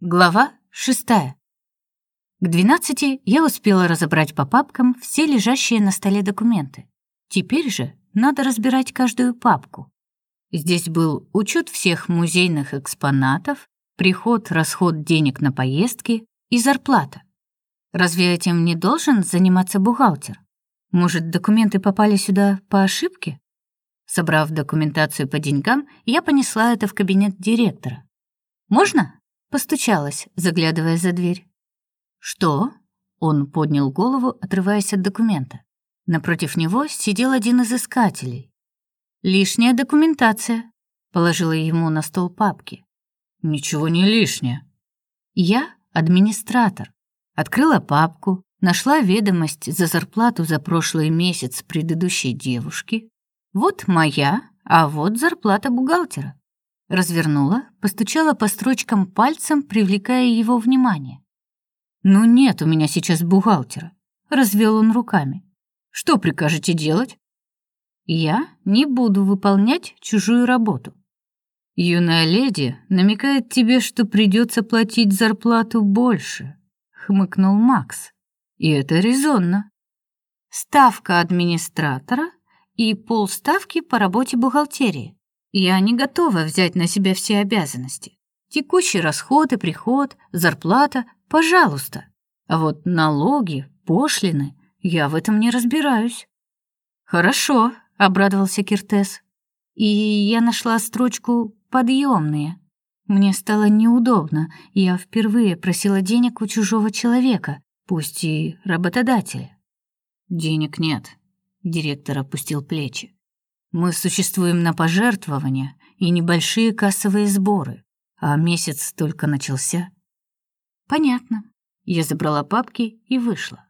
Глава шестая. К двенадцати я успела разобрать по папкам все лежащие на столе документы. Теперь же надо разбирать каждую папку. Здесь был учет всех музейных экспонатов, приход, расход денег на поездки и зарплата. Разве этим не должен заниматься бухгалтер? Может, документы попали сюда по ошибке? Собрав документацию по деньгам, я понесла это в кабинет директора. «Можно?» Постучалась, заглядывая за дверь. «Что?» Он поднял голову, отрываясь от документа. Напротив него сидел один из искателей. «Лишняя документация», — положила ему на стол папки. «Ничего не лишнее». «Я администратор. Открыла папку, нашла ведомость за зарплату за прошлый месяц предыдущей девушки. Вот моя, а вот зарплата бухгалтера. Развернула, постучала по строчкам пальцем, привлекая его внимание. «Ну нет у меня сейчас бухгалтера», — развел он руками. «Что прикажете делать?» «Я не буду выполнять чужую работу». «Юная леди намекает тебе, что придется платить зарплату больше», — хмыкнул Макс. «И это резонно». «Ставка администратора и полставки по работе бухгалтерии. Я не готова взять на себя все обязанности. Текущий расход и приход, зарплата — пожалуйста. А вот налоги, пошлины — я в этом не разбираюсь. Хорошо, — обрадовался Киртес. И я нашла строчку «подъемные». Мне стало неудобно, я впервые просила денег у чужого человека, пусть и работодателя. «Денег нет», — директор опустил плечи. Мы существуем на пожертвования и небольшие кассовые сборы, а месяц только начался. Понятно. Я забрала папки и вышла.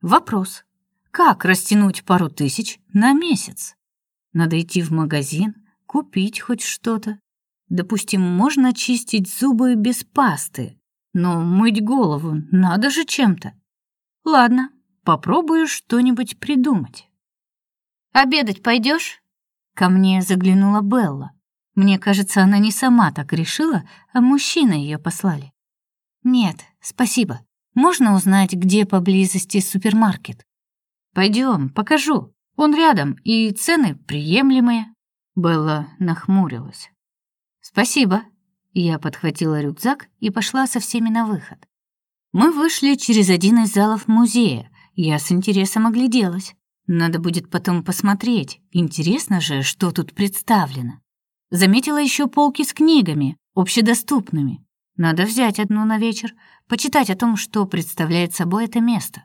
Вопрос. Как растянуть пару тысяч на месяц? Надо идти в магазин, купить хоть что-то. Допустим, можно чистить зубы без пасты, но мыть голову надо же чем-то. Ладно, попробую что-нибудь придумать. «Обедать пойдешь? Ко мне заглянула Белла. Мне кажется, она не сама так решила, а мужчины ее послали. «Нет, спасибо. Можно узнать, где поблизости супермаркет?» Пойдем, покажу. Он рядом, и цены приемлемые». Белла нахмурилась. «Спасибо». Я подхватила рюкзак и пошла со всеми на выход. Мы вышли через один из залов музея. Я с интересом огляделась. Надо будет потом посмотреть. Интересно же, что тут представлено. Заметила еще полки с книгами, общедоступными. Надо взять одну на вечер, почитать о том, что представляет собой это место.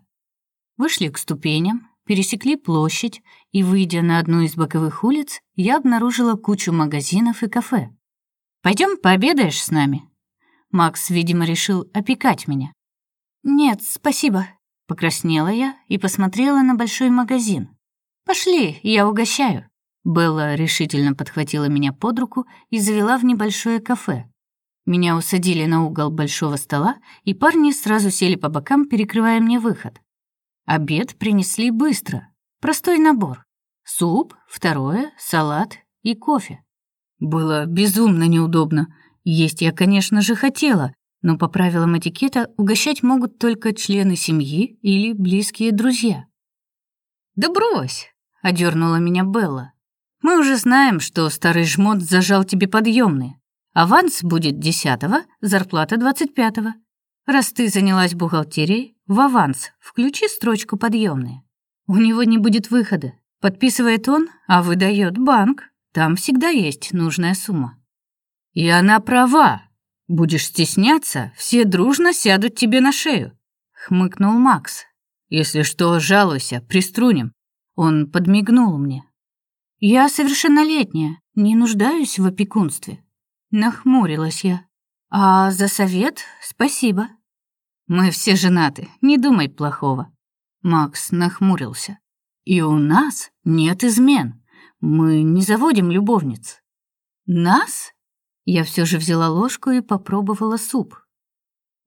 Вышли к ступеням, пересекли площадь, и, выйдя на одну из боковых улиц, я обнаружила кучу магазинов и кафе. Пойдем пообедаешь с нами?» Макс, видимо, решил опекать меня. «Нет, спасибо», Покраснела я и посмотрела на большой магазин. «Пошли, я угощаю». Белла решительно подхватила меня под руку и завела в небольшое кафе. Меня усадили на угол большого стола, и парни сразу сели по бокам, перекрывая мне выход. Обед принесли быстро. Простой набор. Суп, второе, салат и кофе. Было безумно неудобно. Есть я, конечно же, хотела, но по правилам этикета угощать могут только члены семьи или близкие друзья. «Да брось!» — одернула меня Белла. «Мы уже знаем, что старый жмот зажал тебе подъемные. Аванс будет десятого, зарплата двадцать пятого. Раз ты занялась бухгалтерией, в аванс включи строчку подъемные. У него не будет выхода. Подписывает он, а выдает банк. Там всегда есть нужная сумма». «И она права!» Будешь стесняться, все дружно сядут тебе на шею, хмыкнул Макс. Если что, жалуйся, приструним. Он подмигнул мне. Я совершеннолетняя, не нуждаюсь в опекунстве. Нахмурилась я. А за совет спасибо. Мы все женаты, не думай плохого. Макс нахмурился. И у нас нет измен. Мы не заводим любовниц. Нас? Я все же взяла ложку и попробовала суп.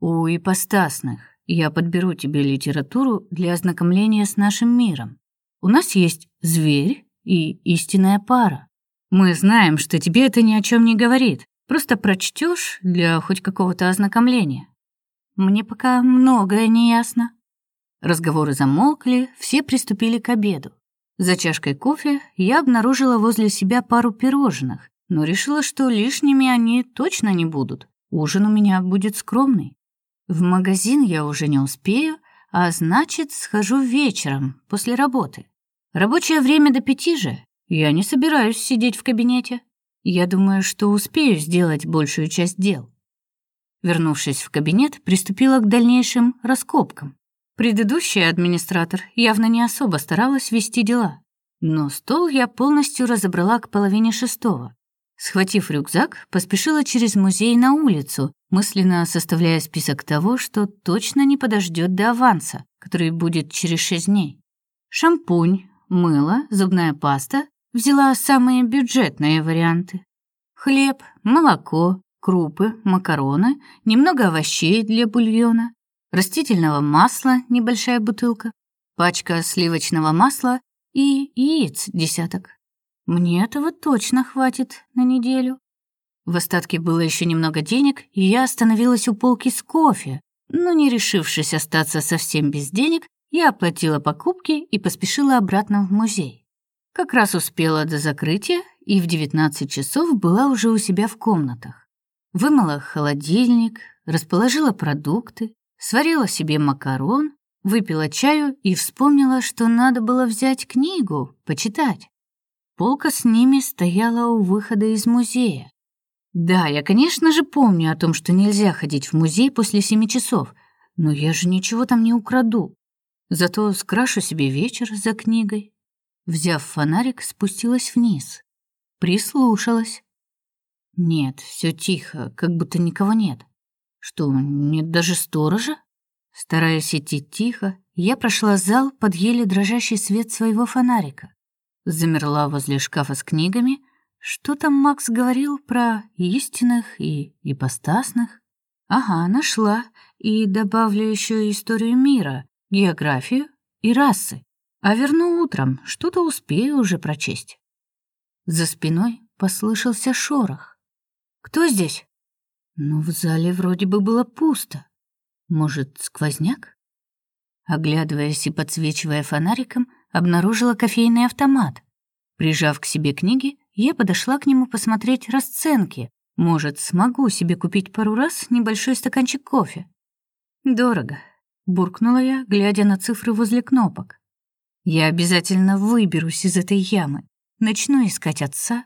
У ипостасных я подберу тебе литературу для ознакомления с нашим миром. У нас есть зверь и истинная пара. Мы знаем, что тебе это ни о чем не говорит, Просто прочтешь для хоть какого-то ознакомления. Мне пока многое не ясно. Разговоры замолкли, все приступили к обеду. За чашкой кофе я обнаружила возле себя пару пирожных, но решила, что лишними они точно не будут. Ужин у меня будет скромный. В магазин я уже не успею, а значит, схожу вечером, после работы. Рабочее время до пяти же. Я не собираюсь сидеть в кабинете. Я думаю, что успею сделать большую часть дел. Вернувшись в кабинет, приступила к дальнейшим раскопкам. Предыдущая администратор явно не особо старалась вести дела, но стол я полностью разобрала к половине шестого. Схватив рюкзак, поспешила через музей на улицу, мысленно составляя список того, что точно не подождет до аванса, который будет через шесть дней. Шампунь, мыло, зубная паста, Взяла самые бюджетные варианты. Хлеб, молоко, крупы, макароны, немного овощей для бульона, растительного масла, небольшая бутылка, пачка сливочного масла и яиц десяток. Мне этого точно хватит на неделю. В остатке было еще немного денег, и я остановилась у полки с кофе, но не решившись остаться совсем без денег, я оплатила покупки и поспешила обратно в музей. Как раз успела до закрытия и в 19 часов была уже у себя в комнатах. Вымыла холодильник, расположила продукты, сварила себе макарон, выпила чаю и вспомнила, что надо было взять книгу, почитать. Полка с ними стояла у выхода из музея. Да, я, конечно же, помню о том, что нельзя ходить в музей после семи часов, но я же ничего там не украду. Зато скрашу себе вечер за книгой, Взяв фонарик, спустилась вниз. Прислушалась. Нет, все тихо, как будто никого нет. Что, нет даже сторожа? Стараясь идти тихо, я прошла зал под еле дрожащий свет своего фонарика. Замерла возле шкафа с книгами. Что там Макс говорил про истинных и ипостасных? Ага, нашла. И добавлю еще историю мира, географию и расы. А верну утром, что-то успею уже прочесть. За спиной послышался шорох. Кто здесь? Ну, в зале вроде бы было пусто. Может, сквозняк? Оглядываясь и подсвечивая фонариком, обнаружила кофейный автомат. Прижав к себе книги, я подошла к нему посмотреть расценки. Может, смогу себе купить пару раз небольшой стаканчик кофе. Дорого, буркнула я, глядя на цифры возле кнопок. Я обязательно выберусь из этой ямы, начну искать отца.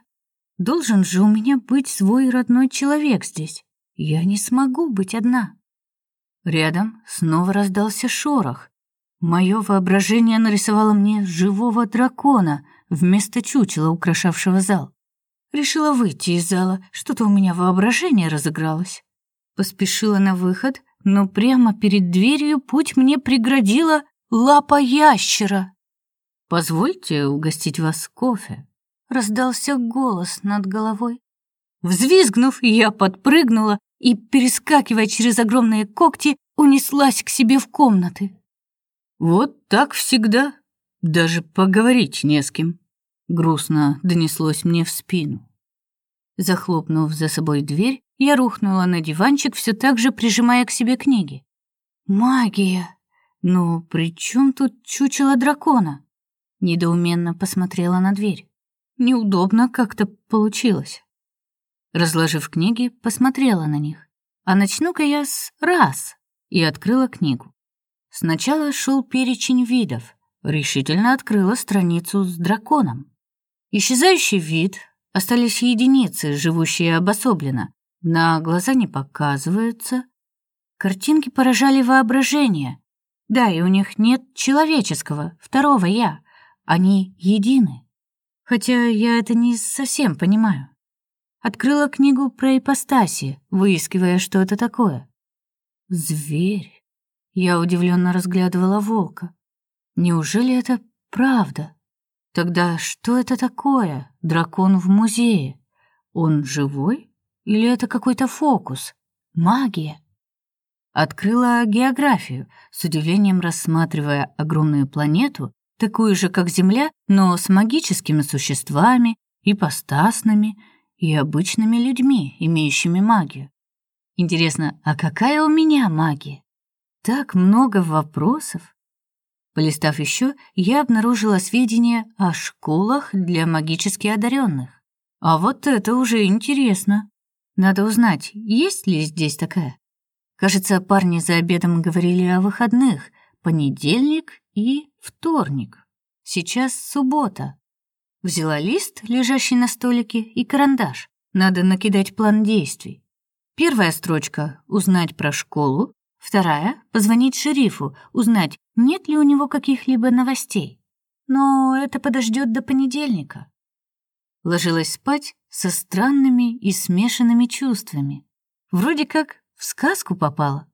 Должен же у меня быть свой родной человек здесь. Я не смогу быть одна. Рядом снова раздался шорох. Мое воображение нарисовало мне живого дракона вместо чучела, украшавшего зал. Решила выйти из зала, что-то у меня воображение разыгралось. Поспешила на выход, но прямо перед дверью путь мне преградила лапа ящера. «Позвольте угостить вас кофе», — раздался голос над головой. Взвизгнув, я подпрыгнула и, перескакивая через огромные когти, унеслась к себе в комнаты. «Вот так всегда. Даже поговорить не с кем», — грустно донеслось мне в спину. Захлопнув за собой дверь, я рухнула на диванчик, все так же прижимая к себе книги. «Магия! Но при чем тут чучело дракона?» Недоуменно посмотрела на дверь. Неудобно как-то получилось. Разложив книги, посмотрела на них. А начну-ка я с раз и открыла книгу. Сначала шел перечень видов. Решительно открыла страницу с драконом. Исчезающий вид, остались единицы, живущие обособленно. На глаза не показываются. Картинки поражали воображение. Да, и у них нет человеческого, второго «я». Они едины. Хотя я это не совсем понимаю. Открыла книгу про ипостаси, выискивая, что это такое. Зверь. Я удивленно разглядывала волка. Неужели это правда? Тогда что это такое? Дракон в музее. Он живой или это какой-то фокус? Магия. Открыла географию, с удивлением рассматривая огромную планету такую же, как Земля, но с магическими существами, ипостасными и обычными людьми, имеющими магию. Интересно, а какая у меня магия? Так много вопросов. Полистав еще, я обнаружила сведения о школах для магически одаренных. А вот это уже интересно. Надо узнать, есть ли здесь такая. Кажется, парни за обедом говорили о выходных, понедельник и вторник. Сейчас суббота. Взяла лист, лежащий на столике, и карандаш. Надо накидать план действий. Первая строчка — узнать про школу. Вторая — позвонить шерифу, узнать, нет ли у него каких-либо новостей. Но это подождет до понедельника. Ложилась спать со странными и смешанными чувствами. Вроде как в сказку попала.